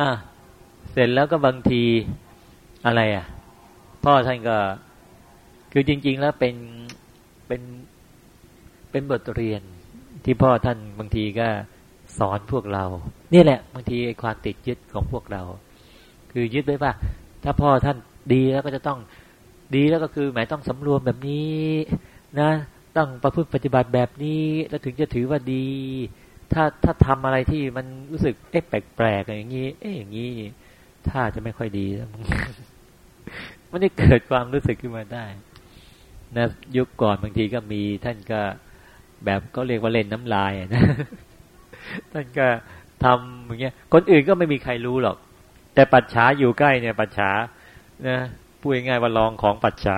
อะเสร็จแล้วก็บางทีอะไรอะ พ่อท่านก็ คือจริง ๆ แล้วเป็นเป็นเป็นบทเรียนที่พ่อท่านบางทีก็สอนพวกเรา นี่แหละ บางทีไอ้ความติดยึดของพวกเรา คือยึดไว้ว่า ถ้าพ่อท่านดีแล้วก็จะต้องดีแล้วก็คือ หมายต้องสำรวมแบบนี้ นะ ต้องประพฤติปฏิบัติแบบนี้ แล้วถึงจะถือว่าดี ถ้าถ้าทำอะไรที่มันรู้สึกเอ๊ะแปลกๆอย่างนี้ เอ๊ะอย่างนี้ถ้าจะไม่ค่อยดีแล้วมันได้เกิดความรู้สึกขึ้นมาได้นะยุคก่อนบางทีก็มีท่านก็แบบก็เรียกว่าเล่นน้ำลายนะท่านก็ทำอย่างเงี้ย คนอื่นก็ไม่มีใครรู้หรอก แต่ปัจฉาอยู่ใกล้เนี่ย ปัจฉานะพูดง่ายว่าลองของปัจฉา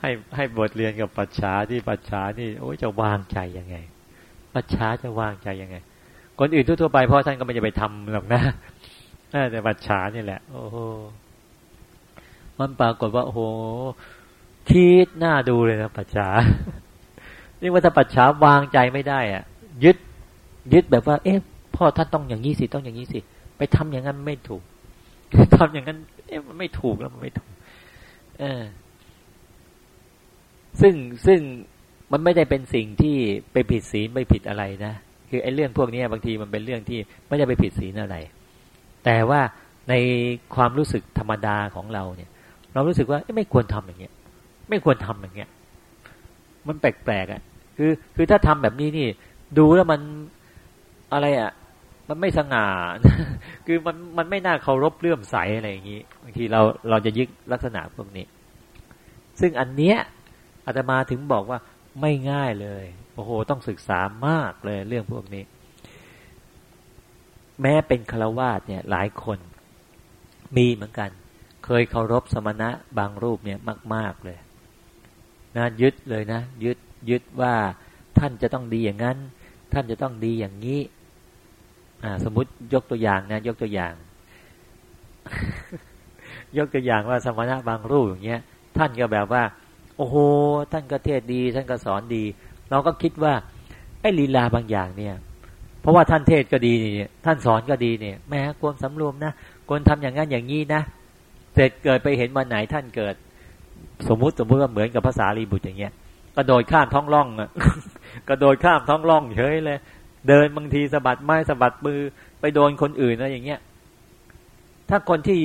ให้ให้บทเรียนกับปัจฉาที่ปัจฉานี่โอ้ยจะวางใจยังไง ปัจฉาจะวางใจยังไง คนอื่นทั่วๆไปพ่อท่านก็ไม่จะไปทำหรอกนะแต่ปัจฉานี่แหละ โอ้โหมันปรากฏว่าโอ้โหคิดหน้าดูเลยนะปัจฉาเรียกว่าถ้าปัจฉาวางใจไม่ได้อะ ยึด ยึดแบบว่า เอ๊ะพ่อท่านต้องอย่างนี้สิต้องอย่างนี้สิไปทำอย่างนั้นไม่ถูกทำอย่างนั้น เอ๊ะมันไม่ถูกแล้วมันไม่ถูก เออซึ่งซึ่ง มันไม่ได้เป็นสิ่งที่ไปผิดศีลไปผิดอะไรนะคือไอ้เรื่องพวกนี้บางทีมันเป็นเรื่องที่ไม่ได้ไปผิดศีลอะไร แต่ว่าในความรู้สึกธรรมดาของเราเนี่ย เรารู้สึกว่าไม่ควรทำอย่างเงี้ย ไม่ควรทำอย่างเงี้ย มันแปลกๆอะ คือคือถ้าทำแบบนี้นี่ ดูแล้วมันอะไรอะ มันไม่สง่า คือมันมันไม่น่าเคารพเลื่อมใสอะไรอย่างนี้บางทีเราเราจะยึดลักษณะพวกนี้ ซึ่งอันเนี้ยอาตมาถึงบอกว่า ไม่ง่ายเลย โอ้โห ต้องศึกษามากเลยเรื่องพวกนี้ แม้เป็นฆราวาสเนี่ยหลายคนมีเหมือนกัน เคยเคารพสมณะบางรูปเนี่ยมาก ๆเลยนะยึดเลยนะ ยึดยึดว่าท่านจะต้องดีอย่างนั้น ท่านจะต้องดีอย่างนี้อ่าสมมติยกตัวอย่างนะ ยกตัวอย่าง ยกตัวอย่างว่าสมณะบางรูปอย่างเงี้ย ท่านก็แบบว่า โอ้โหท่านก็เทศดี ท่านก็สอนดี เราก็คิดว่าไอ้ลีลาบางอย่างเนี่ย เพราะว่าท่านเทศก็ดีนี่ท่านสอนก็ดีเนี่ยแม้ควรสำรวมนะควรทำอย่างนั้นอย่างนี้นะเสร็จเกิดไปเห็นวันไหนท่านเกิด สมมุติสมมุติว่าเหมือนกับภาษาลีบุตรอย่างเงี้ยกระโดดข้ามท้องร่องอะกระโดดข้ามท้องร่องเฉยเลย เดินบางทีสะบัดไม้สะบัดมือไปโดนคนอื่นนะอย่างเงี้ย ถ้าคนที่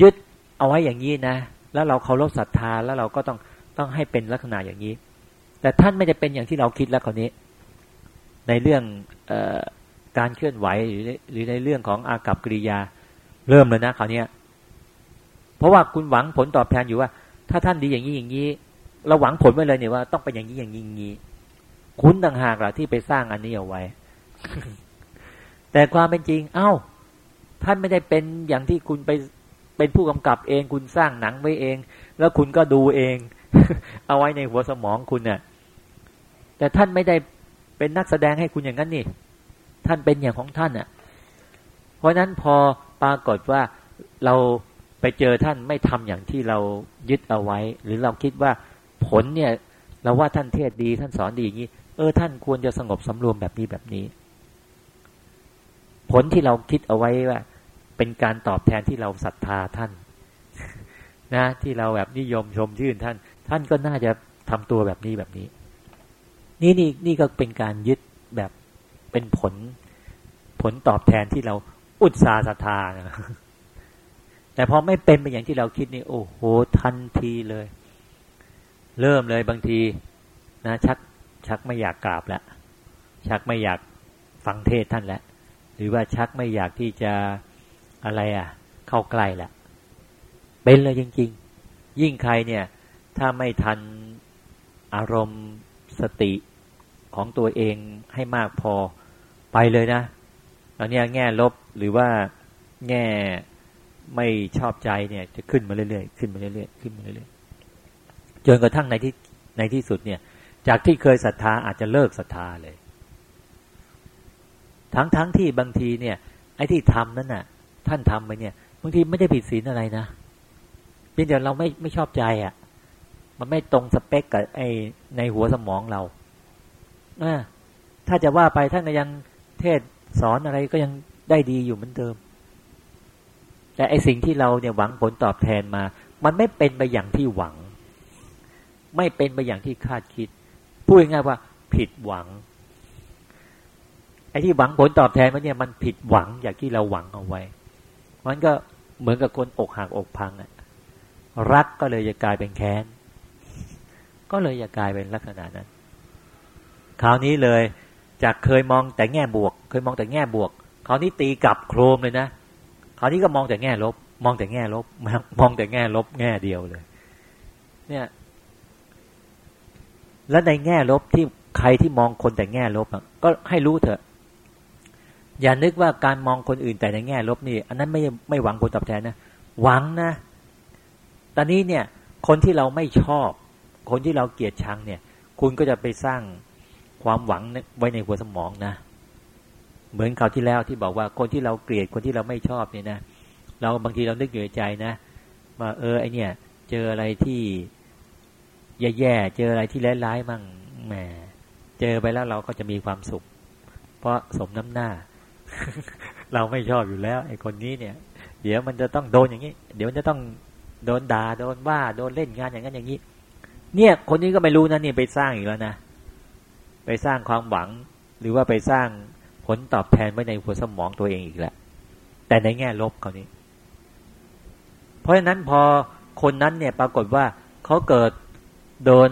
ยึดเอาไว้อย่างนี้นะ แล้วเราเคารพศรัทธาแล้วเราก็ต้อง ต้องให้เป็นลักษณะอย่างนี้ แต่ท่านไม่ได้เป็นอย่างที่เราคิดแล้วคนนี้ ในเรื่องออการเคลื่อนไหวหรือหรือในเรื่องของอากับกิริยาเริ่มเลยนะคราวนี้เพราะว่าคุณหวังผลตอบแทนอยู่ว่า ถ้าท่านดีอย่างนี้อย่างนี้เราหวังผลไว้เลยเนี่ยว่าต้องเป็นอย่างนี้อย่างนี้อย่างนี้คุณต่างหากล่ะที่ไปสร้างอันนี้เอาไว้ แต่ความเป็นจริง เอา้า ท่านไม่ได้เป็นอย่างที่คุณไปเป็นผู้กำกับเอง คุณสร้างหนังไว้เอง แล้วคุณก็ดูเอง เอาไว้ในหัวสมองคุณเนะ่ยแต่ท่านไม่ได้เป็นนักแสดงให้คุณอย่างนั้นนี่ ท่านเป็นอย่างของท่านอะ่ะ เพราะนั้นพอปรากฏว่าเราไปเจอท่านไม่ทำอย่างที่เรายึดเอาไว้ หรือเราคิดว่าผลเนี่ย เราว่าท่านเทศดี ท่านสอนดีอย่างนี้ เออ ท่านควรจะสงบสำรวมแบบนี้แบบนี้ ผลที่เราคิดเอาไว้ว่า เป็นการตอบแทนที่เราศรัทธาท่าน นะ ที่เราแบบนิยมชมชื่นท่าน ท่านก็น่าจะทำตัวแบบนี้แบบนี้ นี่นี่นี่ก็เป็นการยึดแบบเป็นผล ผลตอบแทนที่เราอุตสาศรัทธานะแต่พอไม่เป็นไปอย่างที่เราคิดนี่โอ้โหทันทีเลย เริ่มเลยบางทีนะชักชักไม่อยากกราบแล้วชักไม่อยากฟังเทศท่านแล้วหรือว่าชักไม่อยากที่จะอะไรอะ เข้าใกล้ละเป็นเลยจริง ๆ ยิ่งใครเนี่ย ถ้าไม่ทันอารมณ์สติของตัวเองให้มากพอไปเลยนะตอนนี้แง่ลบหรือว่าแง่ไม่ชอบใจเนี่ย จะขึ้นมาเรื่อยๆขึ้นมาเรื่อยๆขึ้นมาเรื่อยๆจนกระทั่งในที่ในที่สุดเนี่ย จากที่เคยศรัทธาอาจจะเลิกศรัทธาเลย ทั้งทั้งที่บางทีเนี่ย ไอ้ที่ทำนั้นน่ะ ท่านทำไปเนี่ย บางทีไม่ได้ผิดศีลอะไรนะเพียงแต่เราไม่ไม่ชอบใจอะ่ะ มันไม่ตรงสเปคกับไอในหัวสมองเราอถ้าจะว่าไปท่านยังเทศสอนอะไรก็ยังได้ดีอยู่เหมือนเดิม แต่ไอสิ่งที่เราเนี่ยหวังผลตอบแทนมา มันไม่เป็นไปอย่างที่หวัง ไม่เป็นไปอย่างที่คาดคิด พูดง่ายว่าผิดหวัง ไอ้ที่หวังผลตอบแทนมันเนี่ยมันผิดหวังอย่างที่เราหวังเอาไว้ มันก็เหมือนกับคนอกหักอกพังอะรักก็เลยจะกลายเป็นแค้น ก็เลยจะกลายเป็นลักษณะนั้น คราวนี้เลยจากเคยมองแต่แง่บวก เคยมองแต่แง่บวก คราวนี้ตีกลับโครมเลยนะ คราวนี้ก็มองแต่แง่ลบ มองแต่แง่ลบ มองแต่แง่ลบ แง่เดียวเลย เนี่ย แล้วในแง่ลบที่ใครที่มองคนแต่แง่ลบก็ให้รู้เถอะ อย่านึกว่าการมองคนอื่นแต่ในแง่ลบนี่ อันนั้นไม่ไม่หวังผลตอบแทนนะ หวังนะ ตอนนี้เนี่ย คนที่เราไม่ชอบ คนที่เราเกลียดชังเนี่ย คุณก็จะไปสร้างความหวังไว้ในหัวสมองนะ เหมือนคราวที่แล้วที่บอกว่าคนที่เราเกลียดคนที่เราไม่ชอบเนี่ยนะเราบางทีเรานึกอยู่ในใจนะว่าเออไอเนี่ย เจออะไรที่แย่ๆเจออะไรที่ร้ายๆมั่งแหมเจอไปแล้วเราก็จะมีความสุข เพราะสมน้ำหน้า เราไม่ชอบอยู่แล้ว ไอ้คนนี้เนี่ย เดี๋ยวมันจะต้องโดนอย่างนี้ เดี๋ยวมันจะต้องโดนด่าโดนว่าโดนเล่นงานอย่างนั้นอย่างนี้ เนี่ย คนนี้ก็ไม่รู้นะนี่ไปสร้างอีกแล้วนะไปสร้างความหวัง หรือว่าไปสร้างผลตอบแทนไว้ในหัวสมองตัวเองอีกแล้วแต่ในแง่ลบเขานี้ เพราะฉะนั้นพอคนนั้นเนี่ยปรากฏว่าเขาเกิดโดน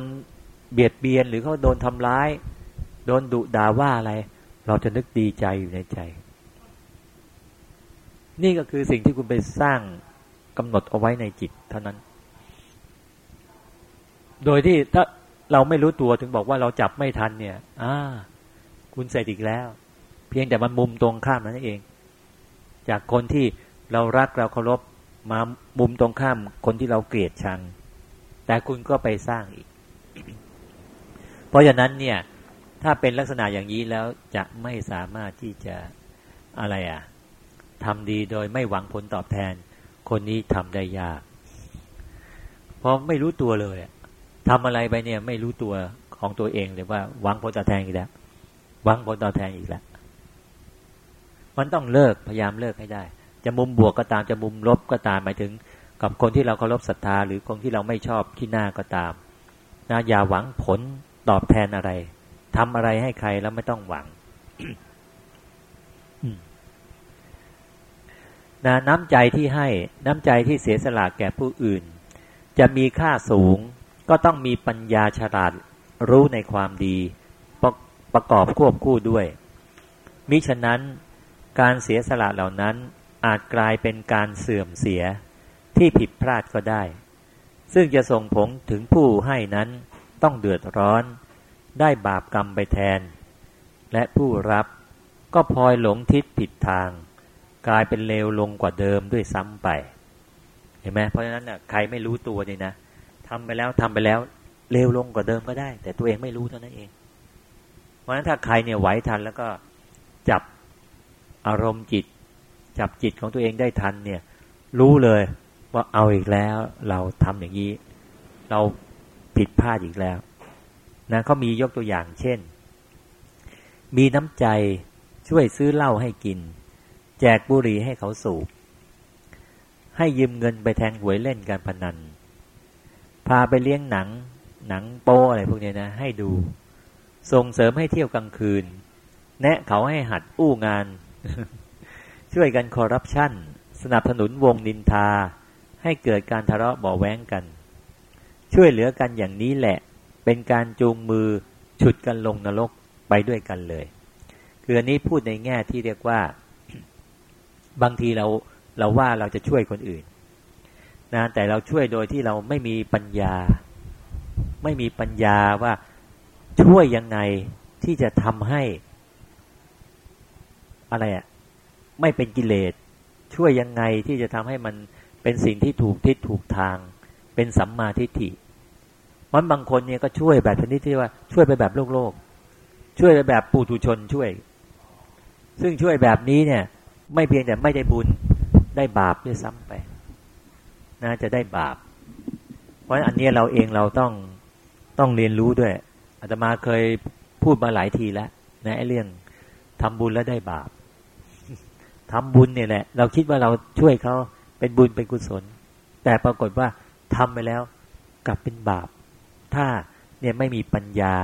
เบียดเบียนหรือเขาโดนทำร้าย โดนดุด่าว่าอะไร เราจะนึกดีใจอยู่ในใจ นี่ก็คือสิ่งที่คุณไปสร้างกำหนดเอาไว้ในจิตเท่านั้น โดยที่ถ้าเราไม่รู้ตัวถึงบอกว่าเราจับไม่ทันเนี่ย อ่า คุณเสร็จอีกแล้ว เพียงแต่มันมุมตรงข้ามนั่นเอง จากคนที่เรารักเราเคารพมามุมตรงข้ามคนที่เราเกลียดชัง แต่คุณก็ไปสร้างอีก เพราะฉะนั้นเนี่ย ถ้าเป็นลักษณะอย่างนี้แล้วจะไม่สามารถที่จะอะไรอะทำดีโดยไม่หวังผลตอบแทน คนนี้ทำได้ยาก เพราะไม่รู้ตัวเลย ทำอะไรไปเนี่ย ไม่รู้ตัวของตัวเองเลยว่าหวังผลตอบแทนอีกแล้วหวังผลตอบแทนอีกแล้วมันต้องเลิกพยายามเลิกให้ได้ จะมุมบวกก็ตามจะมุมลบก็ตามหมายถึง กับคนที่เราเคารพศรัทธาหรือคนที่เราไม่ชอบขี้หน้าก็ตามนะอย่าหวังผลตอบแทนอะไรทำอะไรให้ใครแล้วไม่ต้องหวังนะน้ำใจที่ให้น้ำใจที่เสียสละแก่ผู้อื่น จะมีค่าสูง ก็ต้องมีปัญญาฉลาดรู้ในความดีประประกอบควบคู่ด้วย มิฉะนั้นการเสียสละเหล่านั้นอาจกลายเป็นการเสื่อมเสียที่ผิดพลาดก็ได้ ซึ่งจะส่งผลถึงผู้ให้นั้นต้องเดือดร้อน ได้บาปกรรมไปแทน และผู้รับก็พลอยหลงทิศผิดทาง กลายเป็นเลวลงกว่าเดิมด้วยซ้ำไป เห็นไหมเพราะฉะนั้นน่ะใครไม่รู้ตัวนี่นะ ทำไปแล้วทำไปแล้วเลวลงกว่าเดิมก็ได้ แต่ตัวเองไม่รู้เท่านั้นเอง เพราะฉะนั้นถ้าใครเนี่ยไหวทันแล้วก็จับอารมณ์จิต จับจิตของตัวเองได้ทันเนี่ย รู้เลยว่าเอาอีกแล้ว เราทำอย่างนี้ เราผิดพลาดอีกแล้วนะเขามียกตัวอย่างเช่น มีน้ำใจช่วยซื้อเหล้าให้กิน แจกบุหรี่ให้เขาสูบ ให้ยืมเงินไปแทงหวยเล่นการพนัน พาไปเลี้ยงหนัง หนังโป้อะไรพวกนี้นะ ให้ดู ส่งเสริมให้เที่ยวกลางคืน แนะเขาให้หัดอู้งาน ช่วยกันคอร์รัปชันสนับสนุนวงนินทา ให้เกิดการทะเลาะเบาแว้งกัน ช่วยเหลือกันอย่างนี้แหละ เป็นการจูงมือฉุดกันลงนรกไปด้วยกันเลย คืออันนี้พูดในแง่ที่เรียกว่า บางทีเราเราว่าเราจะช่วยคนอื่น นะแต่เราช่วยโดยที่เราไม่มีปัญญา ไม่มีปัญญาว่าช่วยยังไงที่จะทำให้ อะไรอะไม่เป็นกิเลส ช่วยยังไงที่จะทำให้มันเป็นสิ่งที่ถูกทิศถูกทาง เป็นสัมมาทิฏฐิมันบางคนเนี่ยก็ช่วยแบบชนิดที่ว่าช่วยไปแบบโลกโลกช่วยไปแบบปูถุชนช่วย ซึ่งช่วยแบบนี้เนี่ย ไม่เพียงแต่ไม่ได้บุญได้บาปด้วยซ้ำไป นะจะได้บาป เพราะอันนี้เราเองเราต้องต้องเรียนรู้ด้วยอาตมาเคยพูดมาหลายทีแล้วนะไอ้เรื่องทำบุญแล้วได้บาปทำบุญเนี่ยแหละ เราคิดว่าเราช่วยเขาเป็นบุญเป็นกุศล แต่ปรากฏว่าทำไปแล้วกลับเป็นบาป ถ้าเนี่ยไม่มีปัญญา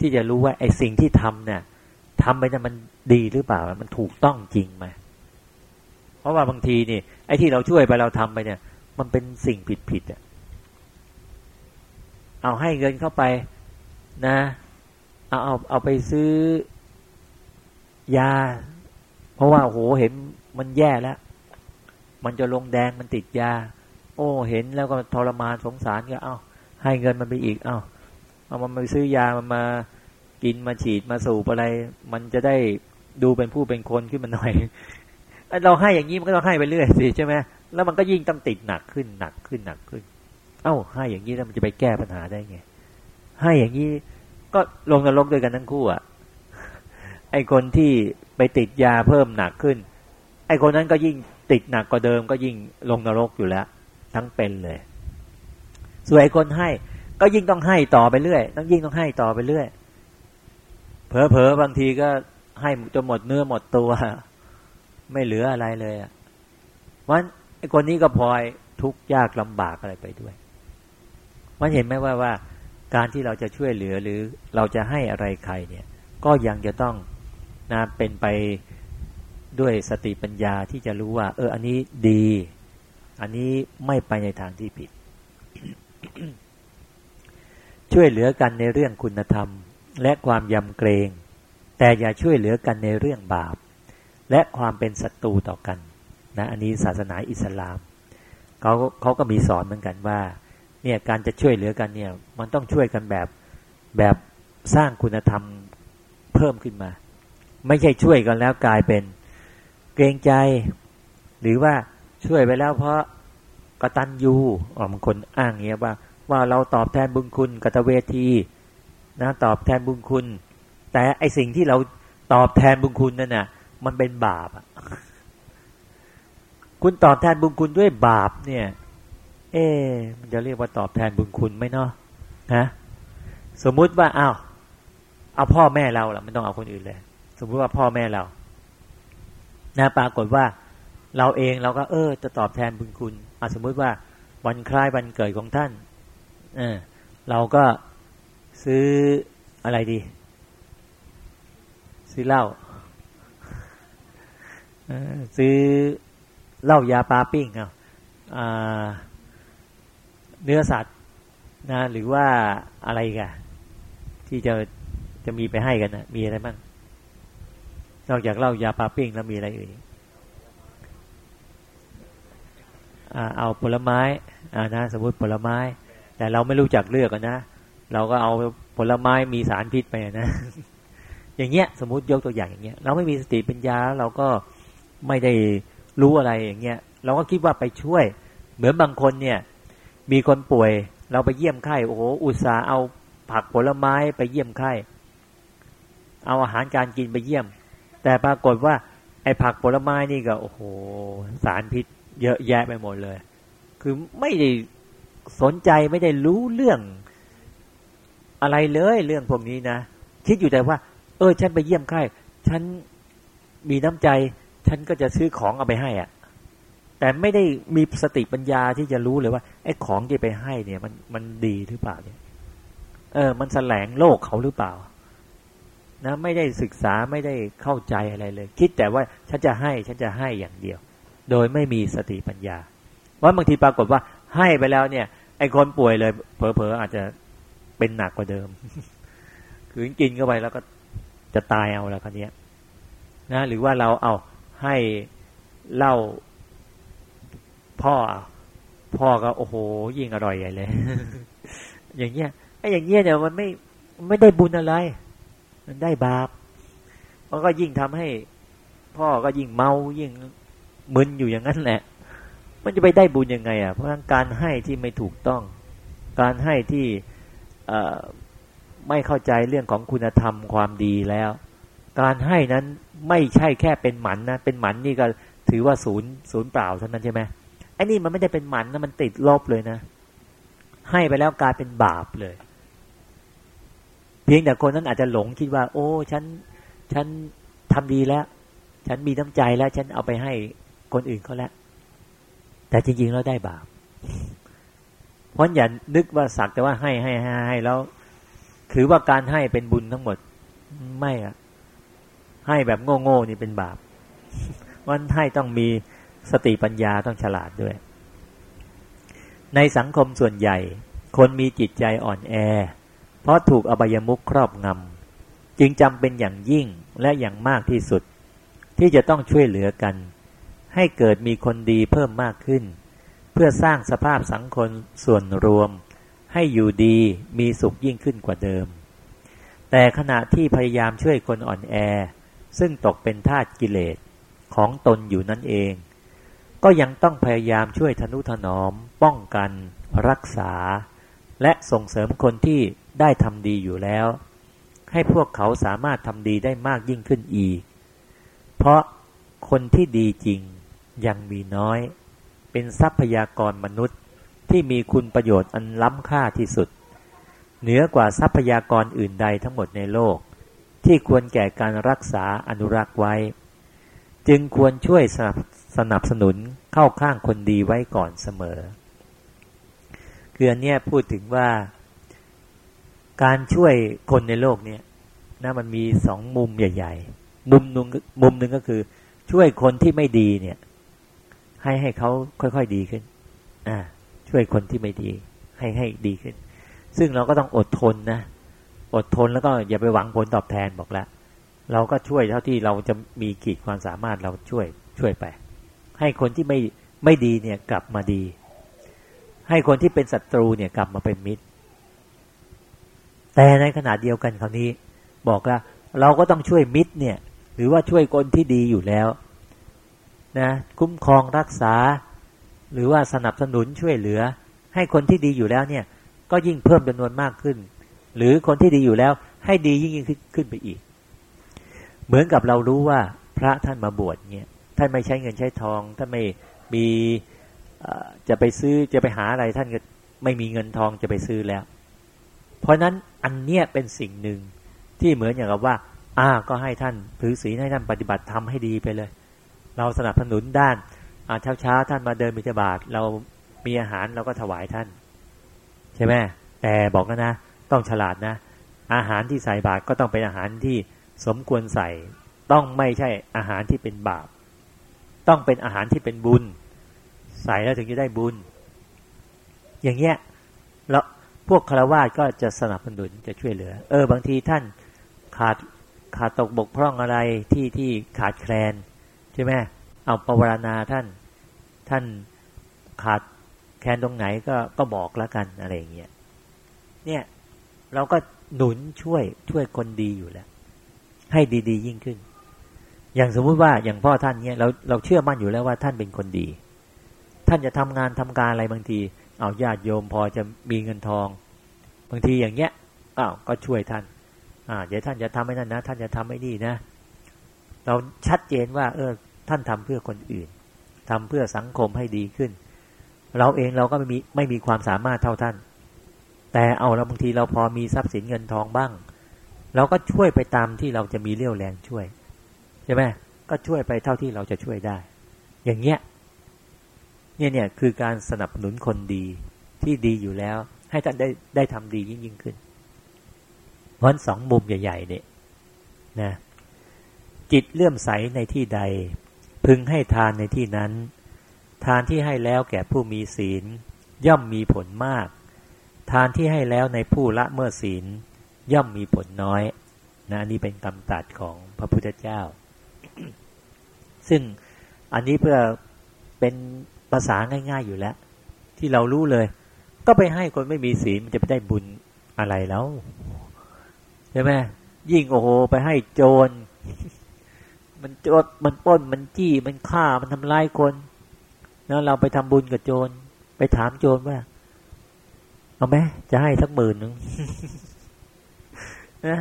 ที่จะรู้ว่าไอ้สิ่งที่ทำเนี่ยทำไปเนี่ยมันดีหรือเปล่า มันถูกต้องจริงไหมเพราะว่าบางทีนี่ไอ้ที่เราช่วยไปเราทำไปเนี่ย มันเป็นสิ่งผิดผิดอะเอาให้เงินเข้าไปนะ เอาเอาเอาไปซื้อยา เพราะว่าโหเห็นมันแย่แล้ว มันจะลงแดงมันติดยา โอ้เห็นแล้วก็ทรมานสงสารก็เอาให้เงินมันไปอีก เอาเอามันไปซื้อยามันมากินมาฉีดมาสูบอะไร มันจะได้ดูเป็นผู้เป็นคนขึ้นมาหน่อย เราให้อย่างนี้มันก็ต้องให้ไปเรื่อยสิใช่ไหม แล้วมันก็ยิ่งต้องติดหนักขึ้นหนักขึ้นหนักขึ้น เอ้าให้อย่างนี้แล้วมันจะไปแก้ปัญหาได้ไงให้อย่างนี้ก็ลงนรกด้วยกันทั้งคู่อะไอคนที่ไปติดยาเพิ่มหนักขึ้น ไอคนนั้นก็ยิ่งติดหนักกว่าเดิม ก็ยิ่งลงนรกอยู่แล้ว ทั้งเป็นเลยส่วนไอคนให้ ก็ยิ่งต้องให้ต่อไปเรื่อยต้องยิ่งต้องให้ต่อไปเรื่อยเผลอๆบางทีก็ให้จนหมดเนื้อหมดตัว ไม่เหลืออะไรเลยอะวัน ไอคนนี้ก็พลอยทุกข์ยากลำบากอะไรไปด้วย มันเห็นไหมว่าว่า การที่เราจะช่วยเหลือหรือเราจะให้อะไรใครเนี่ย ก็ยังจะต้องนะเป็นไปด้วยสติปัญญาที่จะรู้ว่า เออ อันนี้ดี อันนี้ไม่ไปในทางที่ผิด ช่วยเหลือกันในเรื่องคุณธรรม และความยำเกรง แต่อย่าช่วยเหลือกันในเรื่องบาป และความเป็นศัตรูต่อกัน นะอันนี้ศาสนาอิสลามเขาเขาก็มีสอนเหมือนกันว่าเนี่ยการจะช่วยเหลือกันเนี่ยมันต้องช่วยกันแบบแบบสร้างคุณธรรมเพิ่มขึ้นมา ไม่ใช่ช่วยกันแล้วกลายเป็นเกรงใจ หรือว่าช่วยไปแล้วเพราะกตัญญูอ๋อบางคนอ้างเงี้ยว่าว่าเราตอบแทนบุญคุณกตเวทีนะตอบแทนบุญคุณ แต่ไอสิ่งที่เราตอบแทนบุญคุณนั่นน่ะมันเป็นบาปอะ คุณตอบแทนบุญคุณด้วยบาปเนี่ย เอ๊มันจะเรียกว่าตอบแทนบุญคุณไหมเนาะฮะสมมุติว่าอ้าวเอาพ่อแม่เราล่ะไม่ต้องเอาคนอื่นเลย สมมุติว่าพ่อแม่เรานะปรากฏว่าเราเองเราก็เออ จะตอบแทนบุญคุณอสมมุติว่าวันคล้ายวันเกิดของท่าน เออ เราก็ซื้ออะไรดี ซื้อเหล้าซื้อ เหล้ายาปลาปิ้งเอาเนื้อสัตว์นะหรือว่าอะไรกันที่จะจะมีไปให้กันนะมีอะไรบ้างนอกจากเหล้ายาปลาปิ้งแล้วมีอะไรอื่นเอาผลไม้อ่านะสมมติผลไม้ แต่เราไม่รู้จักเลือกกันนะ เราก็เอาผลไม้มีสารพิษไปนะ อย่างเงี้ยสมมติยกตัวอย่างอย่างเงี้ย เราไม่มีสติปัญญาเราก็ไม่ได้ รู้อะไรอย่างเงี้ยเราก็คิดว่าไปช่วย เหมือนบางคนเนี่ย มีคนป่วย เราไปเยี่ยมไข้โอ้โหอุตส่าห์เอาผักผลไม้ไปเยี่ยมไข้เอาอาหารการกินไปเยี่ยม แต่ปรากฏว่า ไอ้ผักผลไม้นี่ก็ โอ้โห สารพิษ เยอะแยะไปหมดเลย คือไม่ได้สนใจไม่ได้รู้เรื่องอะไรเลยเรื่องพวกนี้นะ คิดอยู่แต่ว่า เออ ฉันไปเยี่ยมไข้ฉันมีน้ำใจ ฉันก็จะซื้อของเอาไปให้อะ่ะ แต่ไม่ได้มีสติปัญญาที่จะรู้เลยว่าไอ้ของที่ไปให้เนี่ย มันมันดีหรือเปล่าเนี่ยเออ มันแสลงโลกเขาหรือเปล่า นะ ไม่ได้ศึกษาไม่ได้เข้าใจอะไรเลย คิดแต่ว่าฉันจะให้ฉันจะให้อย่างเดียว โดยไม่มีสติปัญญาว่าบางทีปรากฏว่าให้ไปแล้วเนี่ย ไอ้คนป่วยเลยเผลอๆอาจจะเป็นหนักกว่าเดิม คือกินเข้าไปแล้วก็จะตายเอาแล้วคนนี้นะ หรือว่าเราเอา ให้เล่าพ่อ พ่อก็โอ้โห ยิ่งอร่อยใหญ่เลย อย่างเงี้ยไอ้อย่างเงี้ยเนี่ยมันไม่ไม่ได้บุญอะไร มันได้บาปมันก็ยิ่งทำให้ พ่อก็ยิ่งเมายิ่งมึนอยู่อย่างนั้นแหละ มันจะไปได้บุญยังไง อะ เพราะการให้ที่ไม่ถูกต้อง การให้ที่ไม่เข้าใจเรื่องของคุณธรรมความดีแล้ว การให้นั้นไม่ใช่แค่เป็นหมันนะเป็นหมันนี่ก็ถือว่าศูนย์ศูนย์เปล่าเท่านั้นใช่ไหมไอ้นี่มันไม่ได้เป็นหมันนะมันติดลบเลยนะ ให้ไปแล้วกลายเป็นบาปเลย เพียงแต่คนนั้นอาจจะหลงคิดว่า โอ้ ฉัน ฉันทำดีแล้ว ฉันมีน้ำใจแล้ว ฉันเอาไปให้คนอื่นเขาแล้ว แต่จริงๆเราได้บาปเพราะอย่านึกว่าสักแต่ว่าให้ให้ให้ให้แล้ว ถือว่าการให้เป็นบุญทั้งหมดไม่อะ ให้แบบโง่ๆนี่เป็นบาปวันให้ต้องมีสติปัญญาต้องฉลาดด้วย ในสังคมส่วนใหญ่ คนมีจิตใจอ่อนแอ เพราะถูกอบายมุขครอบงำจึงจำเป็นอย่างยิ่งและอย่างมากที่สุด ที่จะต้องช่วยเหลือกัน ให้เกิดมีคนดีเพิ่มมากขึ้น เพื่อสร้างสภาพสังคมส่วนรวม ให้อยู่ดีมีสุขยิ่งขึ้นกว่าเดิม แต่ขณะที่พยายามช่วยคนอ่อนแอ ซึ่งตกเป็นทาสกิเลสของตนอยู่นั่นเอง ก็ยังต้องพยายามช่วยทนุถนอม ป้องกัน รักษา และส่งเสริมคนที่ได้ทำดีอยู่แล้ว ให้พวกเขาสามารถทำดีได้มากยิ่งขึ้นอีก เพราะคนที่ดีจริงยังมีน้อย เป็นทรัพยากรมนุษย์ที่มีคุณประโยชน์อันล้ำค่าที่สุด เหนือกว่าทรัพยากรอื่นใดทั้งหมดในโลก ที่ควรแก่การรักษาอนุรักษ์ไว้ จึงควรช่วยสนับสนับสนุนเข้าข้างคนดีไว้ก่อนเสมอ คืออันนี้พูดถึงว่าการช่วยคนในโลกเนี่ยนะมันมีสองมุมใหญ่ ๆ มุมนึงมุมหนึ่งก็คือช่วยคนที่ไม่ดีเนี่ย ให้ให้เขาค่อยๆดีขึ้นอ่าช่วยคนที่ไม่ดี ให้ให้ดีขึ้น ซึ่งเราก็ต้องอดทนนะ อดทนแล้วก็อย่าไปหวังผลตอบแทนบอกแล้วเราก็ช่วยเท่าที่เราจะมีขีดความสามารถเราช่วยช่วยไป ให้คนที่ไม่ไม่ดีเนี่ยกลับมาดี ให้คนที่เป็นศัตรูเนี่ยกลับมาเป็นมิตร แต่ในขณะเดียวกันคราวนี้ บอกว่าเราก็ต้องช่วยมิตรเนี่ย หรือว่าช่วยคนที่ดีอยู่แล้วนะคุ้มครองรักษา หรือว่าสนับสนุนช่วยเหลือ ให้คนที่ดีอยู่แล้วเนี่ย ก็ยิ่งเพิ่มจำนวนมากขึ้น หรือคนที่ดีอยู่แล้ว ให้ดียิ่งยิ่งขึ้นไปอีก เหมือนกับเรารู้ว่าพระท่านมาบวชเนี่ยท่านไม่ใช้เงินใช้ทองท่านไม่มีจะไปซื้อจะไปหาอะไรท่านก็ไม่มีเงินทองจะไปซื้อแล้ว เพราะนั้นอันเนี้ยเป็นสิ่งหนึ่งที่เหมือนอย่างกับว่าอ่าก็ให้ท่านถือศีลให้ท่านปฏิบัติทำให้ดีไปเลย เราสนับสนุนด้านเช้าเช้าท่านมาเดินมิถบาทเรามีอาหารเราก็ถวายท่าน ใช่ไหมแต่บอกนะนะ ต้องฉลาดนะ อาหารที่ใส่บาตรก็ต้องเป็นอาหารที่สมควรใส่ ต้องไม่ใช่อาหารที่เป็นบาป ต้องเป็นอาหารที่เป็นบุญ ใส่แล้วถึงจะได้บุญ อย่างเงี้ยแล้วพวกคารวะก็จะสนับสนุนจะช่วยเหลือ เออบางทีท่านขาดขาดตกบกพร่องอะไรที่ที่ขาดแคลนใช่ไหมเอาปวารณาท่านท่านขาดแคลนตรงไหนก็ก็บอกแล้วกันอะไรอย่างเงี้ยเนี่ย เราก็หนุนช่วยช่วยคนดีอยู่แล้ว ให้ดี ๆ ยิ่งขึ้น อย่างสมมุติว่าอย่างพ่อท่านเนี่ยเราเราเชื่อมั่นอยู่แล้วว่าท่านเป็นคนดี ท่านจะทำงานทำการอะไรบางที เอาญาติโยมพอจะมีเงินทอง บางทีอย่างเงี้ยอ้าวก็ช่วยท่าน อ่าเดี๋ยวท่านจะทำให้นั่นนะ ท่านจะทำให้นี่นะ เราชัดเจนว่า เออ ท่านทำเพื่อคนอื่นทำเพื่อสังคมให้ดีขึ้น เราเองเราก็ไม่มีไม่มีความสามารถเท่าท่าน แต่เอาเราบางทีเราพอมีทรัพย์สินเงินทองบ้าง เราก็ช่วยไปตามที่เราจะมีเรี่ยวแรงช่วยใช่ไหมก็ช่วยไปเท่าที่เราจะช่วยได้ อย่างเงี้ยเนี่ยเนี่ยคือการสนับสนุนคนดีที่ดีอยู่แล้ว ให้ท่านได้ได้ทำดียิ่งยิ่งขึ้นเพราะสองมุมใหญ่ๆเนี่ยนะจิตเลื่อมใสในที่ใด พึงให้ทานในที่นั้น ทานที่ให้แล้วแก่ผู้มีศีล ย่อมมีผลมาก ทานที่ให้แล้วในผู้ละเมื่อศีลย่อมมีผลน้อยนะนี่เป็นคำตัดของพระพุทธเจ้า ซึ่งอันนี้เพื่อเป็นภาษาง่าย ๆอยู่แล้ว ที่เรารู้เลย ก็ไปให้คนไม่มีศีลมันจะไปได้บุญอะไรแล้วใช่ไหมยิ่งโอ้โหไปให้โจร มันโจรมันป้นมันจี้มันฆ่ามันทำลายคน แล้วเราไปทำบุญกับโจร ไปถามโจรว่า เอาไหมจะให้สักหมื่นหนึ่งนะ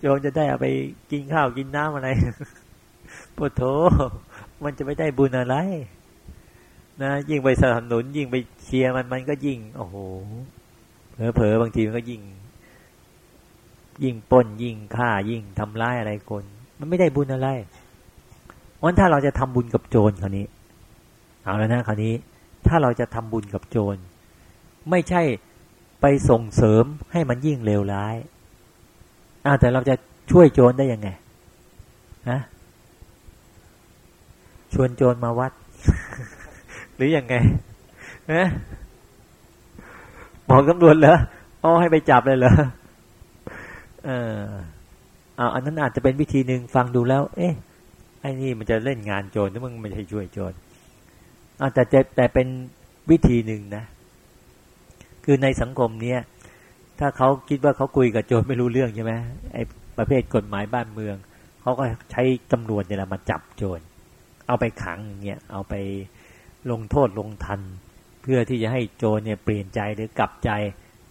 โยมจะได้เอาไปกินข้าวกินน้ำอะไรพุทโธมันจะไม่ได้บุญอะไร นะ ยิ่งไปสนับสนุน ยิ่งไปเชียร์มันมันก็ยิ่ง โอ้โหเผลอๆบางทีมันก็ยิ่ง ยิ่งป้นยิ่งฆ่า ยิ่งทำร้ายอะไรคน มันไม่ได้บุญอะไรวันถ้าเราจะทำบุญกับโจรคราวนี้ เอาแล้วนะคราวนี้ ถ้าเราจะทำบุญกับโจร ไม่ใช่ ไปส่งเสริมให้มันยิ่งเลวร้ายอาแต่เราจะช่วยโจรได้ยังไงฮะชวนโจรมาวัด หรืออยังไงฮะบอกตำรวจเหรออ๋อให้ไปจับเลยเหรอเออเอาอันนั้นอาจจะเป็นวิธีหนึ่งฟังดูแล้ว เอ๊ะไอ้นี่มันจะเล่นงานโจรหรือมึงไม่ใช่ช่วยโจรอาจจะแต่เป็นวิธีหนึ่งนะ คือในสังคมเนี้ยถ้าเขาคิดว่าเขาคุยกับโจรไม่รู้เรื่องใช่ไหมไอ้ประเภทกฎหมายบ้านเมืองเขาก็ใช้ตำรวจเนี่ยแหละมาจับโจรเอาไปขังอย่างเงี้ยเอาไปลงโทษลงทัน เพื่อที่จะให้โจรเนี่ยเปลี่ยนใจหรือกลับใจ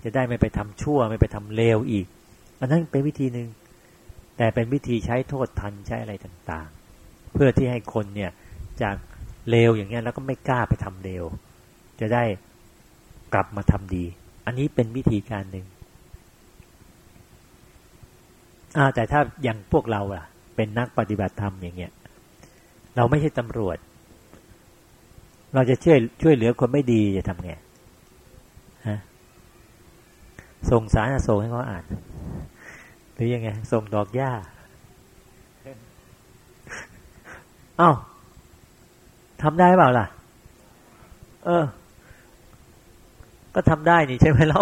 จะได้ไม่ไปทำชั่วไม่ไปทำเลวอีก อันนั้นเป็นวิธีหนึ่งแต่เป็นวิธีใช้โทษทันใช้อะไรต่างๆ เพื่อที่ให้คนเนี่ยจากเลวอย่างเงี้ยแล้วก็ไม่กล้าไปทำเลวจะได้ กลับมาทำดี อันนี้เป็นวิธีการหนึ่งอาแต่ถ้าอย่างพวกเราอะเป็นนักปฏิบัติธรรมอย่างเงี้ย เราไม่ใช่ตำรวจ เราจะช่วยช่วยเหลือคนไม่ดีจะทำไงฮะส่งสารส่งให้เขาอ่าน หรือยังไง ส่งดอกหญ้าเอ้าทำได้เปล่าล่ะ เออ ก็ทำได้นี่ใช่ไหมเรา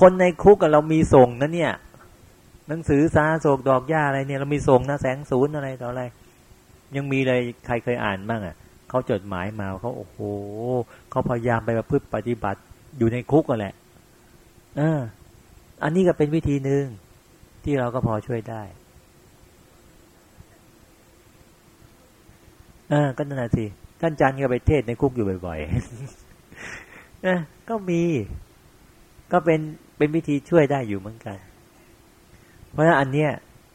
คนในคุกกับเรามีส่งนะเนี่ย หนังสือสาโศกดอกหญ้าอะไรเนี่ยเรามีส่งนะแสงศูนย์อะไรต่ออะไร ยังมีเลยใครเคยอ่านบ้างอะเขาจดหมายมาเขาโอ้โหเขาพยายามไปประพฤติปฏิบัติอยู่ในคุกกันแหละเอออันนี้ก็เป็นวิธีหนึ่งที่เราก็พอช่วยได้เออก็นั่นแหะสิท่านจันก็ไปเทศในคุกอยู่บ่อย ๆ นะก็มีก็เป็นเป็นวิธีช่วยได้อยู่เหมือนกัน เพราะฉะนั้นอันเนี้ย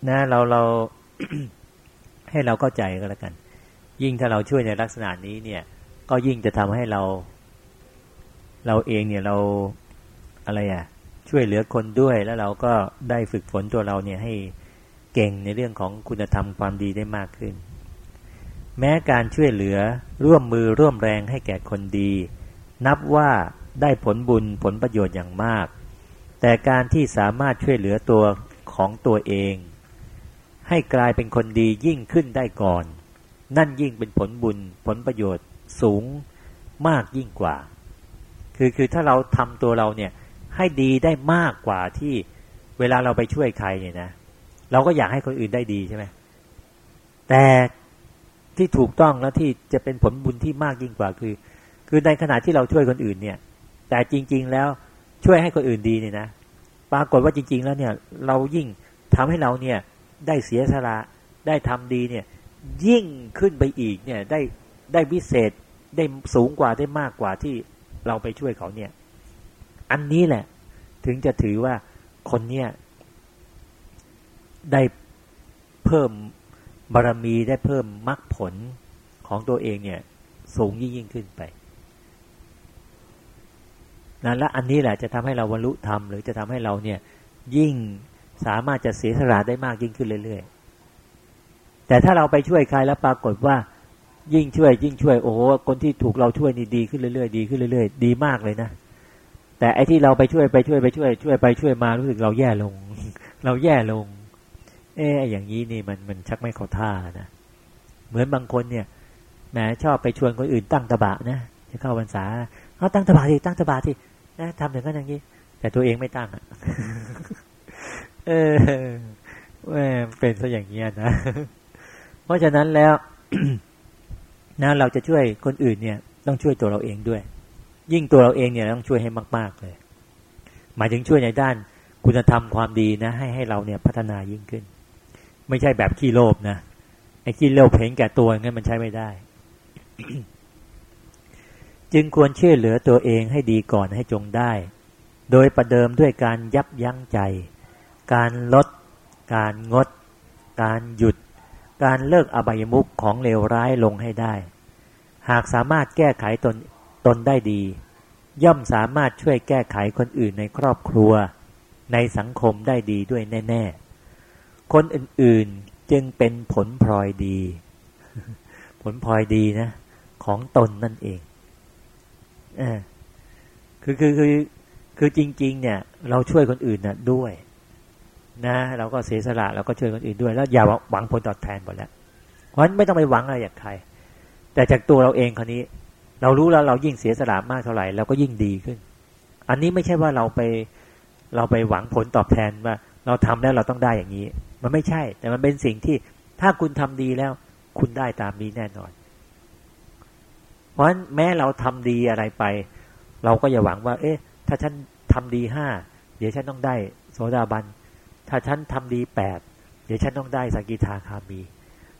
นะเราเราให้เราเข้าใจก็แล้วกัน ยิ่งถ้าเราช่วยในลักษณะนี้เนี่ย ก็ยิ่งจะทำให้เรา เราเองเนี่ยเราอะไรอะ ช่วยเหลือคนด้วยแล้วเราก็ได้ฝึกฝนตัวเราเนี่ยให้เก่งในเรื่องของคุณธรรมความดีได้มากขึ้น แม้การช่วยเหลือร่วมมือร่วมแรงให้แก่คนดี นับว่าได้ผลบุญผลประโยชน์อย่างมาก แต่การที่สามารถช่วยเหลือตัวของตัวเอง ให้กลายเป็นคนดียิ่งขึ้นได้ก่อน นั่นยิ่งเป็นผลบุญผลประโยชน์สูงมากยิ่งกว่า คือคือถ้าเราทำตัวเราเนี่ยให้ดีได้มากกว่าที่เวลาเราไปช่วยใครเนี่ยนะ เราก็อยากให้คนอื่นได้ดีใช่ไหมแต่ที่ถูกต้องและที่จะเป็นผลบุญที่มากยิ่งกว่าคือ คือในขณะที่เราช่วยคนอื่นเนี่ย แต่จริง ๆ แล้วช่วยให้คนอื่นดีเนี่ยนะปรากฏว่าจริง ๆ แล้วเนี่ย เรายิ่งทำให้เราเนี่ยได้เสียสละได้ทำดีเนี่ย ยิ่งขึ้นไปอีกเนี่ยได้ได้วิเศษได้สูงกว่าได้มากกว่าที่เราไปช่วยเขาเนี่ย อันนี้แหละ ถึงจะถือว่าคนเนี่ยได้เพิ่มบารมีได้เพิ่มมรรคผลของตัวเองเนี่ย สูงยิ่งยิ่งขึ้นไป นั่นและอันนี้แหละจะทำให้เราบรรลุธรรมหรือจะทำให้เราเนี่ยยิ่งสามารถจะเสียสละได้มากยิ่งขึ้นเรื่อยๆ แต่ถ้าเราไปช่วยใครแล้วปรากฏว่ายิ่งช่วย ยิ่งช่วยโอ้โหคนที่ถูกเราช่วยนี่ดีขึ้นเรื่อยๆดีขึ้นเรื่อยๆ ดีมากเลยนะแต่ไอ้ที่เราไปช่วยไปช่วยไปช่วย ช่วยไปช่วยมารู้สึกเราแย่ลง เราแย่ลง เอออย่างนี้นี่มันมันชักไม่เข้าท่านะเหมือนบางคนเนี่ยแหมชอบไปชวนคนอื่นตั้งตบะนะจะเข้าพรรษาเขาตั้งตบะที่ตั้งตบะที่ นะทำอย่างนั้นอย่างนี้ แต่ตัวเองไม่ตั้งอะเออแหมเป็นซะอย่างเงี้ยนะ เพราะฉะนั้นแล้วนะเราจะช่วยคนอื่นเนี่ย ต้องช่วยตัวเราเองด้วย ยิ่งตัวเราเองเนี่ยต้องช่วยให้มาก ๆเลย หมายถึงช่วยในด้านคุณธรรมความดีนะ ให้ให้เราเนี่ยพัฒนายิ่งขึ้น ไม่ใช่แบบขี้โลภนะไอ้ขี้โลภเห็นแก่ตัวงั้นมันใช้ไม่ได้ จึงควรชื่อเหลือตัวเองให้ดีก่อนให้จงได้ โดยประเดิมด้วยการยับยั้งใจ การลด การงด การหยุด การเลิกอบายมุขของเลวร้ายลงให้ได้ หากสามารถแก้ไขตนตนได้ดี ย่อมสามารถช่วยแก้ไขคนอื่นในครอบครัว ในสังคมได้ดีด้วยแน่ ๆ คนอื่นๆจึงเป็นผลพลอยดี ผลพลอยดีนะ ของตนนั่นเอง เออคือคือคือคือจริง ๆ เนี่ย เราช่วยคนอื่นน่ะด้วย นะเราก็เสียสละเราก็ช่วยคนอื่นด้วย แล้วอย่าหวังผลตอบแทนหมดแล้วเพราะฉะนั้นไม่ต้องไปหวังอะไรจากใคร แต่จากตัวเราเองคนนี้ เรารู้แล้วเรายิ่งเสียสละมากเท่าไหร่เราก็ยิ่งดีขึ้น อันนี้ไม่ใช่ว่าเราไปเราไปหวังผลตอบแทนว่า เราทำแล้วเราต้องได้อย่างนี้ มันไม่ใช่ แต่มันเป็นสิ่งที่ถ้าคุณทำดีแล้ว คุณได้ตามนี้แน่นอน เพราะฉะนั้นแม้เราทำดีอะไรไป เราก็อย่าหวังว่า เอ๊ะ ถ้าฉันทำดีห้าเดี๋ยวฉันต้องได้โสดาบัน ถ้าฉันทำดีแปดเดี๋ยวฉันต้องได้สกิทาคามี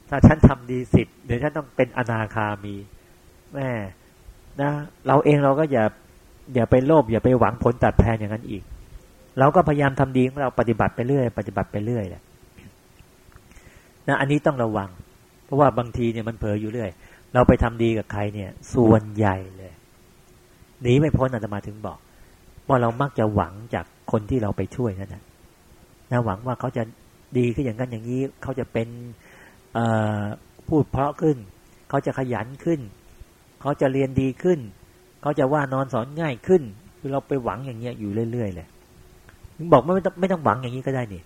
ถ้าฉันทำดีสิบเดี๋ยวฉันต้องเป็นอนาคามีแม่นะเราเองเราก็อย่าอย่าไปโลภอย่าไปหวังผลตัดแทนอย่างนั้นอีก เราก็พยายามทำดีของเราปฏิบัติไปเรื่อย ปฏิบัติไปเรื่อยแหละนะอันนี้ต้องระวัง เพราะว่าบางทีเนี่ยมันเผลออยู่เรื่อย เราไปทำดีกับใครเนี่ย ส่วนใหญ่เลยหนีไม่พ้นอาตมาถึงบอก ว่าเรามักจะหวังจากคนที่เราไปช่วยนั่นนะนะหวังว่าเขาจะดีขึ้นอย่างนั้นอย่างนี้ เขาจะเป็นพูดเพราะขึ้น เขาจะขยันขึ้น เขาจะเรียนดีขึ้น เขาจะว่านอนสอนง่ายขึ้น คือเราไปหวังอย่างเงี้ยอยู่เรื่อยๆเลยบอกไม่ต้องไม่ต้องหวังอย่างนี้ก็ได้นี่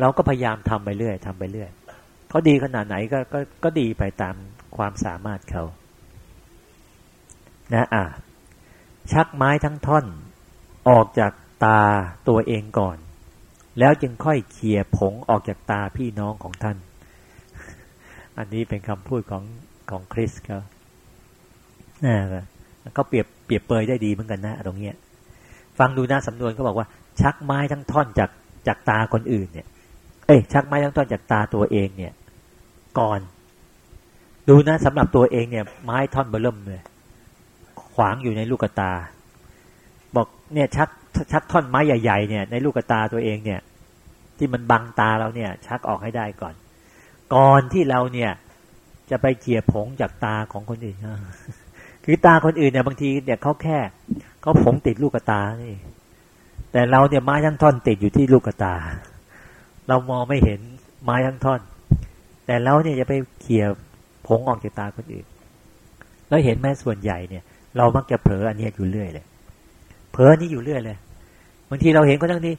เราก็พยายามทำไปเรื่อยทำไปเรื่อย เขาดีขนาดไหนก็ก็ก็ดีไปตาม ความสามารถเขา นะอะชักไม้ทั้งท่อน ออกจากตาตัวเองก่อน แล้วจึงค่อยเขี่ยผงออกจากตาพี่น้องของท่าน อันนี้เป็นคำพูดของของคริสเขานะเขาเปรียบเปรียบเปยได้ดีเหมือนกันนะตรงเนี้ย ฟังดูนะสำนวนเขาบอกว่า ชักไม้ทั้งท่อนจากจากตาคนอื่นเนี่ย เอ้ยชักไม้ทั้งท่อนจากตาตัวเองเนี่ย ก่อน ดูนะสำหรับตัวเองเนี่ย ไม้ท่อนเบลิ่มเลย ขวางอยู่ในลูกตา บอกเนี่ยชักชักท่อนไม้ใหญ่ๆเนี่ยในลูกตาตัวเองเนี่ย ที่มันบังตาเราเนี่ย ชักออกให้ได้ก่อน ก่อนที่เราเนี่ย จะไปเกี่ยผงจากตาของคนอื่นคือตาคนอื่นเนี่ยบางทีเนี่ยเขาแค่เขาผงติดลูกตานี่แต่เราเนี่ยไม้ทั้งท่อนติดอยู่ที่ลูกตา เรามองไม่เห็นไม้ทั้งท่อน แต่เราเนี่ยจะไปเขี่ย ผงออกจากตาคนอื่น แล้วเห็นแม่ส่วนใหญ่เนี่ย เรามักจะเผลออันนี้อยู่เรื่อยเลย เผลอนี่อยู่เรื่อยเลยบางทีเราเห็นก็ทั้งนี้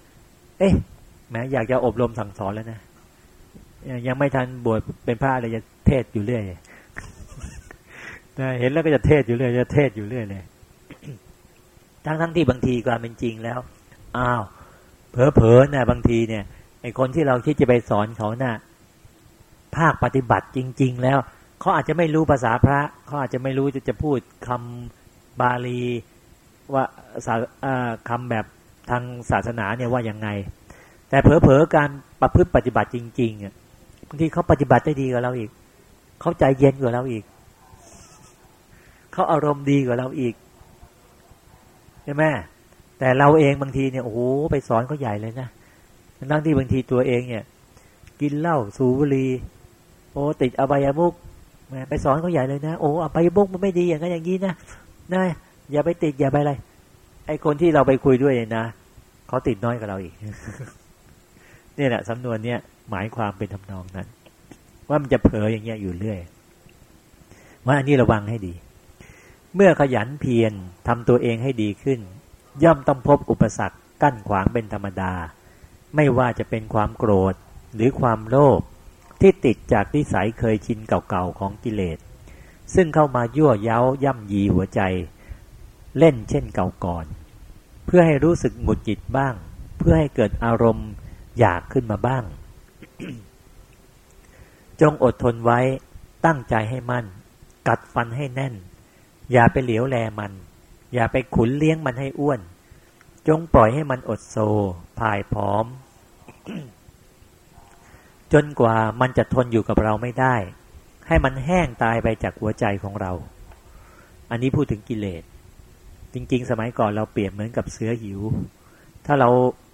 เอ๊ะแม้อยากจะอบรมสั่งสอนแล้วนะยังไม่ทันบวชเป็นพระอะไรจะเทศอยู่เรื่อยนะเห็นแล้วก็จะเทศอยู่เรื่อยจะเทศอยู่เรื่อยเลยทั้งทั้งที่บางทีความเป็นจริงแล้วอ้าวเผลอๆนะบางทีเนี่ยไอคนที่เราคิดจะไปสอนเขานะ่ะภาคปฏิบัติจริง ๆ แล้ว เขาอาจจะไม่รู้ภาษาพระเขาอาจจะไม่รู้จะจะพูดคำบาลีว่าคำแบบทางศาสนาเนี่ยว่ายังไง แต่เผลอๆการประพฤติปฏิบัติจริงๆอะบางทีเขาปฏิบัติได้ดีกว่าเราอีก เขาใจเย็นกว่าเราอีก เขาอารมณ์ดีกว่าเราอีกใช่ไหมแต่เราเองบางทีเนี่ยโอ้โหไปสอนเขาใหญ่เลยนะนั่งที่บางทีตัวเองเนี่ย กินเหล้าสูบบุหรี่โอ้ติดอบายามุก ไปสอนเขาใหญ่เลยนะโอ้อบายมุกมันไม่ดีอย่างนั้นอย่างนี้นะนะอย่าไปติดอย่าไปอะไร ไอ้คนที่เราไปคุยด้วยนะเขาติดน้อยกว่าเราอีกนี่แหละสำนวนเนี้ยหมายความเป็นทำนองนั้น ว่ามันจะเผลออย่างเงี้ยอยู่เรื่อยว่าอันนี้ระวังให้ดี เมื่อขยันเพียรทำตัวเองให้ดีขึ้น ย่อมต้องพบอุปสรรคกั้นขวางเป็นธรรมดา ไม่ว่าจะเป็นความโกรธหรือความโลภ ที่ติดจากนิสัยเคยชินเก่าๆของกิเลส ซึ่งเข้ามายั่วเย้าย่ำยีหัวใจ เล่นเช่นเก่าก่อน เพื่อให้รู้สึกหงุดหงิดบ้าง เพื่อให้เกิดอารมณ์อยากขึ้นมาบ้าง จงอดทนไว้ตั้งใจให้มั่น กัดฟันให้แน่น อย่าไปเหลียวแลมัน อย่าไปขุนเลี้ยงมันให้อ้วน จงปล่อยให้มันอดโซพายพร้อม จนกว่ามันจะทนอยู่กับเราไม่ได้ ให้มันแห้งตายไปจากหัวใจของเรา อันนี้พูดถึงกิเลส จริง ๆ สมัยก่อนเราเปรียบเหมือนกับเสือหิว ถ้าเรา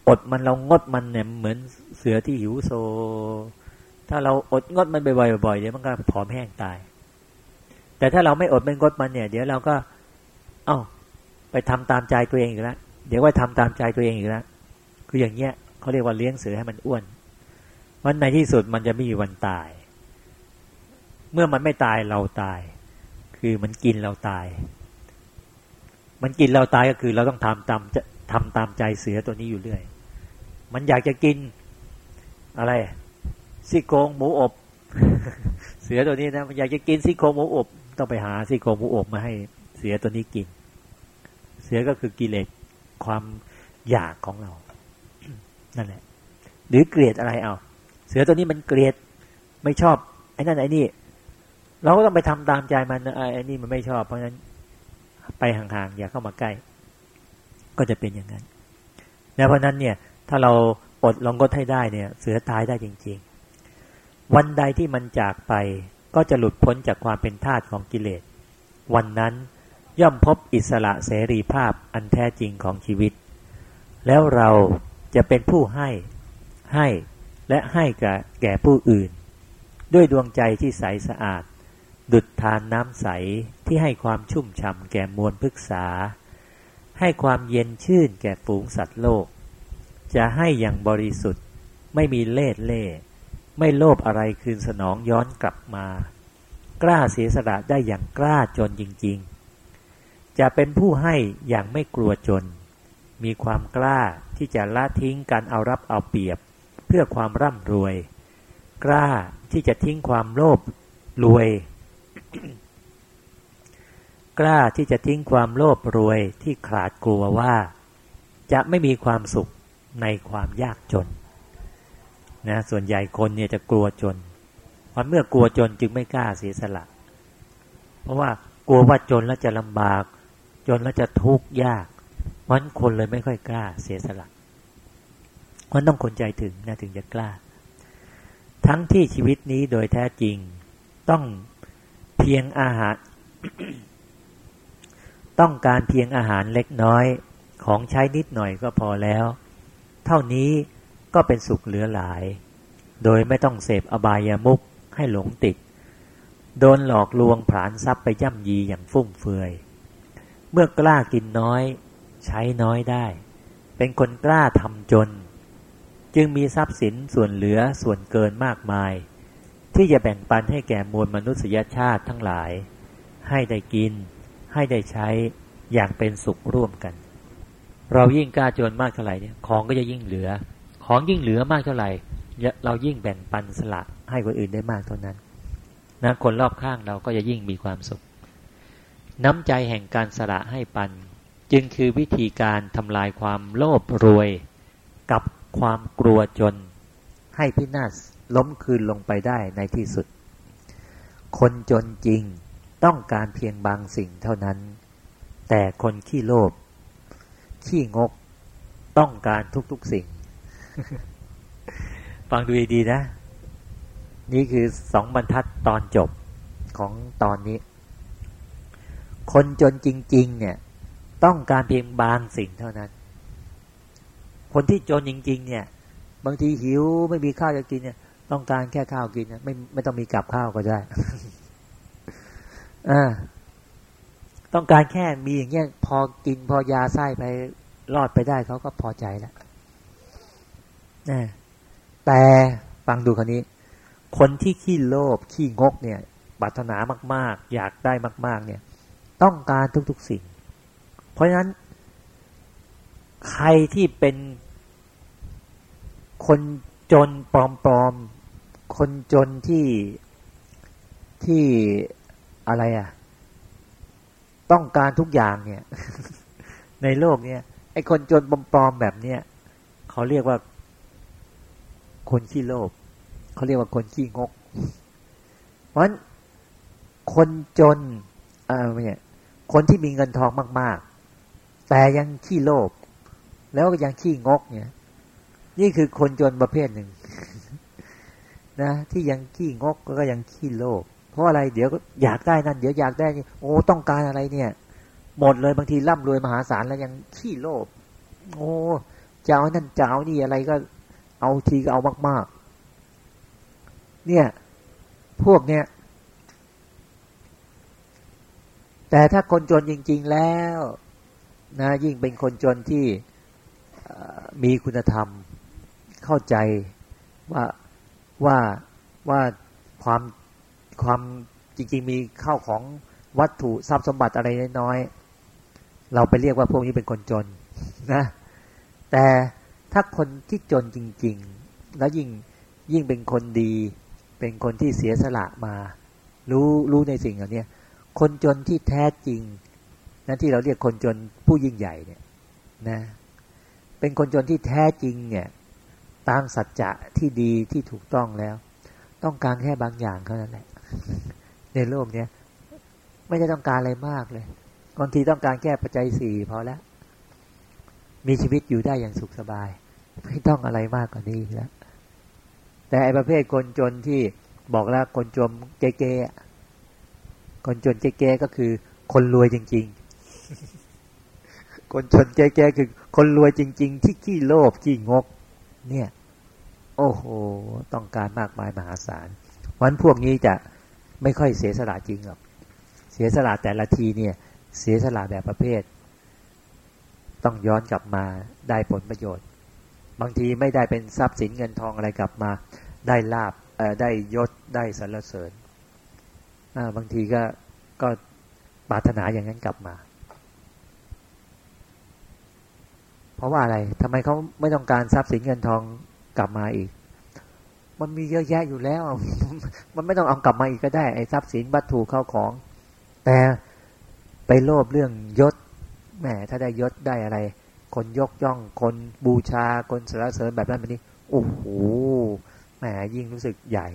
อดมันเรางดมันเนี่ยเหมือนเสือที่หิวโซ ถ้าเราอดงดมันบ่อยๆเดี๋ยวมันก็ผอมแห้งตาย แต่ถ้าเราไม่อดไม่งดมันเนี่ย เดี๋ยวเราก็ เอ้าไปทำตามใจตัวเองอีกแล้วเดี๋ยวว่าทำตามใจตัวเองอีกแล้วคืออย่างเงี้ยเขาเรียกว่าเลี้ยงเสือให้มันอ้วน วันในที่สุดมันจะไม่มีวันตาย เมื่อมันไม่ตายเราตาย คือมันกินเราตาย มันกินเราตายก็คือ เราต้องทำตามจะทำตามใจเสือตัวนี้อยู่เรื่อย มันอยากจะกินอะไรซี่โครงหมูอบ เสือตัวนี้นะมันอยากจะกินซี่โครงหมูอบ ต้องไปหาซี่โครงหมูอบมาให้เสือตัวนี้กิน เสือก็คือกิเลสความอยากของเรา นั่นแหละ หรือเกลียดอะไรเอา เสือตัวนี้มันเกลียดไม่ชอบไอ้นั่นไอ้นี่ เราก็ต้องไปทำตามใจมันไอ้นี่มันไม่ชอบ เพราะฉะนั้นไปห่างๆอย่าเข้ามาใกล้ ก็จะเป็นอย่างนั้นแล้วเพราะนั้นเนี่ย ถ้าเราอดลองกดให้ได้เนี่ย เสือตายได้จริง ๆ วันใดที่มันจากไป ก็จะหลุดพ้นจากความเป็นทาสของกิเลส วันนั้นย่อมพบอิสระเสรีภาพอันแท้จริงของชีวิต แล้วเราจะเป็นผู้ให้ให้ และให้กับแก่ผู้อื่น ด้วยดวงใจที่ใสสะอาด ดุดทานน้ำใสที่ให้ความชุ่มฉ่ำแก่มวลพฤกษา ให้ความเย็นชื่นแก่ฝูงสัตว์โลก จะให้อย่างบริสุทธิ์ไม่มีเล่ห์เล่ไม่โลภอะไรคืนสนองย้อนกลับมา กล้าเสียสละได้อย่างกล้าจนจริง ๆ จะเป็นผู้ให้อย่างไม่กลัวจน มีความกล้าที่จะละทิ้งการเอารับเอาเปรียบ พื่อความร่ำรวย กล้าที่จะทิ้งความโลภรวย กล้าที่จะทิ้งความโลภรวยที่ขาดกลัวว่า จะไม่มีความสุขในความยากจนนะส่วนใหญ่คนเนี่ยจะกลัวจนเพราะเมื่อกลัวจนจึงไม่กล้าเสียสละ เพราะว่ากลัวว่าจนแล้วจะลำบาก จนแล้วจะทุกข์ยากมันคนเลยไม่ค่อยกล้าเสียสละ มันต้องคนใจถึงนะถึงจะกล้า ทั้งที่ชีวิตนี้โดยแท้จริง ต้องเพียงอาหาร ต้องการเพียงอาหารเล็กน้อย ของใช้นิดหน่อยก็พอแล้ว เท่านี้ก็เป็นสุขเหลือหลาย โดยไม่ต้องเสพอบายามุกให้หลงติด โดนหลอกลวงผลานทรัพย์ไปย่ำยีอย่างฟุ่มเฟือย เมื่อกล้ากินน้อย ใช้น้อยได้ เป็นคนกล้าทำจน จึงมีทรัพย์สินส่วนเหลือส่วนเกินมากมาย ที่จะแบ่งปันให้แก่มวลมนุษยชาติทั้งหลาย ให้ได้กิน ให้ได้ใช้อย่างเป็นสุขร่วมกัน เรายิ่งกล้าจนมากเท่าไหร่เนี่ยของก็จะยิ่งเหลือ ของยิ่งเหลือมากเท่าไหร่ เรายิ่งแบ่งปันสละให้คนอื่นได้มากเท่านั้นนะคนรอบข้างเราก็จะยิ่งมีความสุข น้ำใจแห่งการสละให้ปัน จึงคือวิธีการทำลายความโลภรวยกับ ความกลัวจนให้พินาศล้มคืนลงไปได้ในที่สุด คนจนจริงต้องการเพียงบางสิ่งเท่านั้น แต่คนขี้โลภขี้งกต้องการทุกๆสิ่ง ฟังดูดีๆนะ นี่คือสองบรรทัดตอนจบของตอนนี้ คนจนจริง ๆ เนี่ย ต้องการเพียงบางสิ่งเท่านั้น คนที่จนจริง ๆ เนี่ย บางทีหิวไม่มีข้าวจะกินเนี่ย ต้องการแค่ข้าวกินเนี่ยไม่ไม่ต้องมีกับข้าวก็ได้อ่าต้องการแค่มีอย่างเงี้ยพอกินพอยาไส้ไปรอดไปได้เขาก็พอใจแล้วแต่ฟังดูคนนี้ คนที่ขี้โลภขี้งกเนี่ยปรารถนามาก ๆ อยากได้มาก ๆ เนี่ย ต้องการทุก ๆ สิ่ง เพราะฉะนั้น ใครที่เป็นคนจนปลอมๆ คนจนที่ที่อะไรอะ่ะ ต้องการทุกอย่างเนี่ย ในโลกเนี่ยไอ้คนจนปลอมๆแบบเนี้ยเขาเรียกว่า คนขี้โลภเขาเรียกว่าคนขี้งก เพราะฉะนั้นคนจนอ่าเนี่ยคนที่มีเงินทองมาก ๆ แต่ยังขี้โลภ แล้วก็ยังขี้งกเนี่ย นี่คือคนจนประเภทหนึ่งนะที่ยังขี้งกก็ยังขี้โลภเพราะอะไรเดี๋ยวก็อยากได้นั่นเดี๋ยวอยากได้นี่โอ้ต้องการอะไรเนี่ย หมดเลยบางทีร่ำรวยมหาศาลแล้วยังขี้โลภโอ้เจ้านั่นเจ้านี่อะไรก็ เอาทีก็เอามากๆ เนี่ย พวกเนี้ยแต่ถ้าคนจนจริง ๆแล้ว นะยิ่งเป็นคนจนที่ มีคุณธรรมเข้าใจว่าว่าว่าความความจริง ๆ มีข้าวของวัตถุทรัพย์สมบัติอะไรน้อยเราไปเรียกว่าพวกนี้เป็นคนจนนะแต่ถ้าคนที่จนจริง ๆ แล้วยิ่งยิ่งเป็นคนดี เป็นคนที่เสียสละมา รู้รู้ในสิ่งเหล่านี้คนจนที่แท้จริง นั่นที่เราเรียกคนจนผู้ยิ่งใหญ่เนี่ยนะ เป็นคนจนที่แท้จริงเนี่ยตามสัจจะที่ดีที่ถูกต้องแล้ว ต้องการแค่บางอย่างเท่านั้นแหละ ในโลกเนี้ยไม่ได้ต้องการอะไรมากเลยบางทีต้องการแค่ปัจจัยสี่พอแล้ว มีชีวิตอยู่ได้อย่างสุขสบาย ไม่ต้องอะไรมากกว่านี้แล้วแต่ไอประเภทคนจนที่บอกแล้วคนจนเก๊ๆคนจนเก๊ๆก็คือคนรวยจริง ๆ คนจนเก๊ๆคือ คนรวยจริง ๆ ที่ขี้โลภขี้งก เนี่ย โอ้โห ต้องการมากมายมหาศาลวันพวกนี้จะไม่ค่อยเสียสละจริงหรอกเสียสละแต่ละทีเนี่ย เสียสละแบบประเภท ต้องย้อนกลับมาได้ผลประโยชน์ บางทีไม่ได้เป็นทรัพย์สินเงินทองอะไรกลับมา ได้ลาบได้ยศได้สรรเสริญบางทีก็ก็ปรารถนาอย่างนั้นกลับมา เพราะว่าอะไรทำไมเขาไม่ต้องการทรัพย์สินเงินทองกลับมาอีก มันมีเยอะแยะอยู่แล้ว มันไม่ต้องเอากลับมาอีกก็ได้ไอ้ทรัพย์สินวัตถุเข้าของ แต่ไปโลภเรื่องยศแหมถ้าได้ยศได้อะไร คนยกย่องคนบูชาคนสรรเสริญแบบนั้นแบบนี้โอ้โหแหมยิ่งรู้สึกใหญ่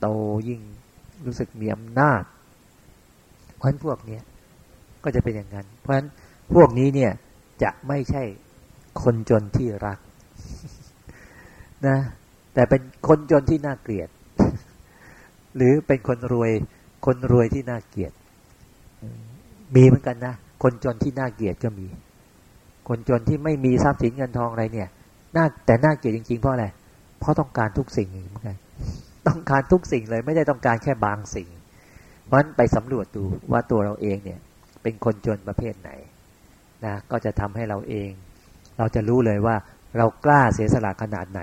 โตยิ่งรู้สึกมีอำนาจ เพราะฉะนั้นพวกเนี้ยก็จะเป็นอย่างนั้น เพราะฉะนั้นพวกนี้เนี่ยจะไม่ใช่ คนจนที่รักนะ แต่เป็นคนจนที่น่าเกลียด หรือเป็นคนรวย คนรวยที่น่าเกลียด มีเหมือนกันนะ คนจนที่น่าเกลียดก็มี คนจนที่ไม่มีทรัพย์สินเงินทองอะไรเนี่ยน่าแต่น่าเกลียดจริงๆเพราะอะไร เพราะต้องการทุกสิ่งเหมือนกันต้องการทุกสิ่งเลยไม่ได้ต้องการแค่บางสิ่ง เพราะฉะนั้นไปสำรวจดูว่าตัวเราเองเนี่ย เป็นคนจนประเภทไหนนะก็จะทำให้เราเอง เราจะรู้เลยว่าเรากล้าเสียสละขนาดไหน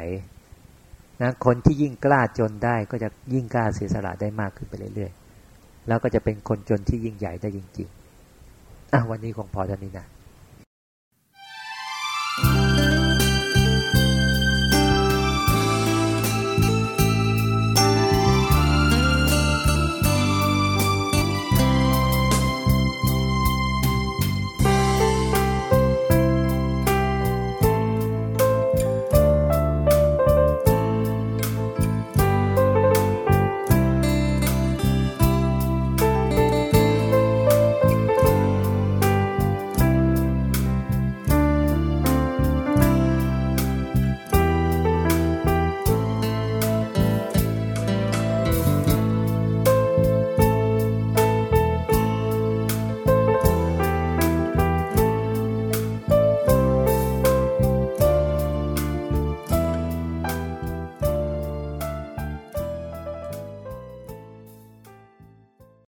นะคนที่ยิ่งกล้าจนได้ก็จะยิ่งกล้าเสียสละได้มากขึ้นไปเรื่อยๆ แล้วก็จะเป็นคนจนที่ยิ่งใหญ่ได้จริงๆอะวันนี้คงพอเท่านี้นะ